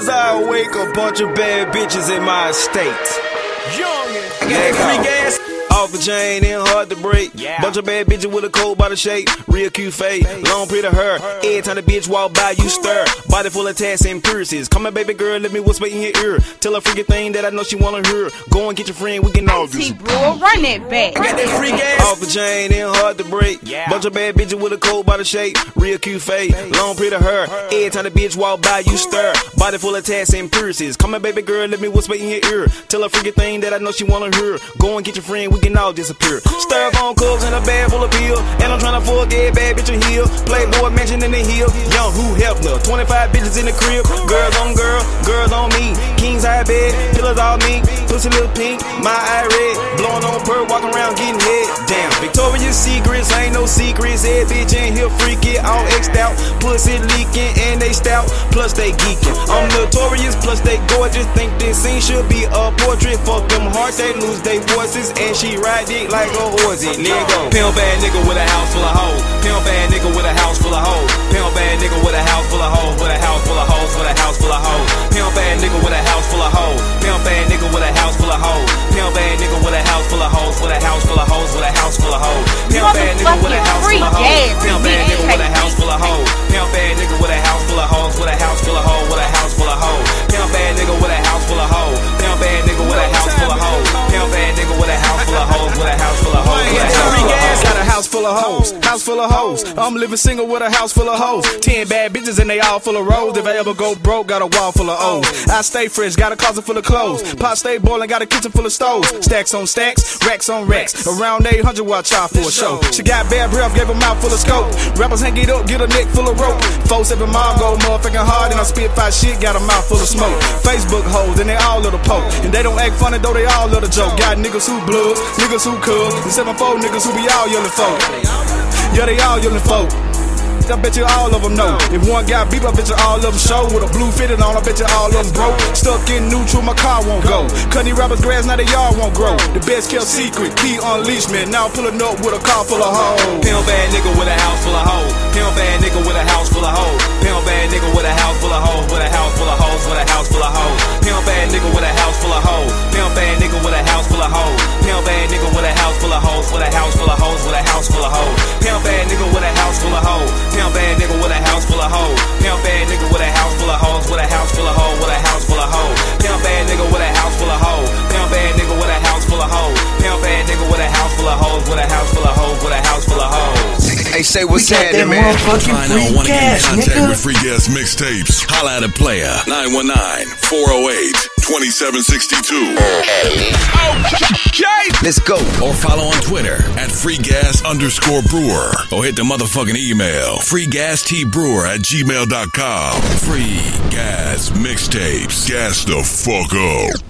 as I awake, a bunch of bad bitches in my estate. Young, I got free. Off the chain and hard to break. Yeah. Bunch of bad bitches with a cold by the shape. Real cute face, long pretty hair. Every time the bitch walk by, you stir. Body full of tats and piercings. Come here, baby girl, let me whisper in your ear. Tell her freaky thing that I know she wanna hear. Go and get your friend, we can all do T some run that back. I got that free gas off the chain and hard to break. Yeah. Bunch of bad bitches with a cold by the shape. Real cute face, long pretty hair. Every time the bitch walk by, you stir. Body full of tats and piercings. Come here, baby girl, let me whisper in your ear. Tell her freaky thing that I know she wanna hear. Go and get your friend, we can all disappear. Styrofoam cups in a bag full of pill. And I'm trying tryna forget bad bitch in heel. Playboy mansion in the hill. Young Hugh Hefner. 25 bitches in the crib. Girls on girl, girls on me. Kings high bed, pillars all me. Pussy little pink, my eye red. Blowing on per, walking around getting head. Damn, Victoria's Secrets ain't no secrets. Head bitch in here freaky, all X'd out. Pussy leaking stout, plus they geeking. I'm notorious, plus they gorgeous. Think this scene should be a portrait. Fuck them hearts, they lose their voices. And she ride it like a horse. Nigga. Pimp bad nigga with a house full of hoes. Pimp bad nigga with a house full of hoes. Pimp bad nigga of hoes, house full of hoes. I'm living single with a house full of hoes. Ten bad bitches and they all full of roads. If I ever go broke, got a wall full of O's. I stay fresh, got a closet full of clothes. Pot stay boiling, got a kitchen full of stoves. Stacks on stacks, racks on racks. Around 800 watch out for a show. She got bad breath, gave a mouth full of scope. Rappers hang it up, get a neck full of rope. Four seven mom go motherfucking hard, I spit five shit, got a mouth full of smoke. Facebook hoes, and they all little poke. And they don't act funny, though they all little joke. Got niggas who blood, niggas who cuz, and seven four niggas who be all yelling folk. Yeah, they all yelling folk. I bet you all of them know. If one guy beep, I bet you all of them show. With a blue fitted on, I bet you all of them broke. Stuck in neutral, my car won't go. Cutting rappers grass, now they all won't grow. The best kept secret, key unleashed, man. Now I'm pulling up with a car full of hoes. Pimp bad nigga with a house full of hoes. Bad nigga with a house full of hoes. Pimp bad nigga with a house full of hoes. Pimp bad nigga with a house full of hoes. With a house full of hoes. With a house full of hoes. Pimp bad nigga with a house full of hoes. Pimp bad nigga with a house full of hoes. Pimp bad nigga with a house full of hoes. With a house full of hoes. With a house full of hoes. Hey, say what's We got that happening, man. motherfucking Find out free want to get in gas, contact nigga. with Free Gas Mixtapes. Holla at a player 919 408 2762 Let's go. or follow on Twitter at Free Gas underscore Brewer or hit the motherfucking email freegasTbrewer at gmail.com. Free Gas Mixtapes. Gas the fuck up.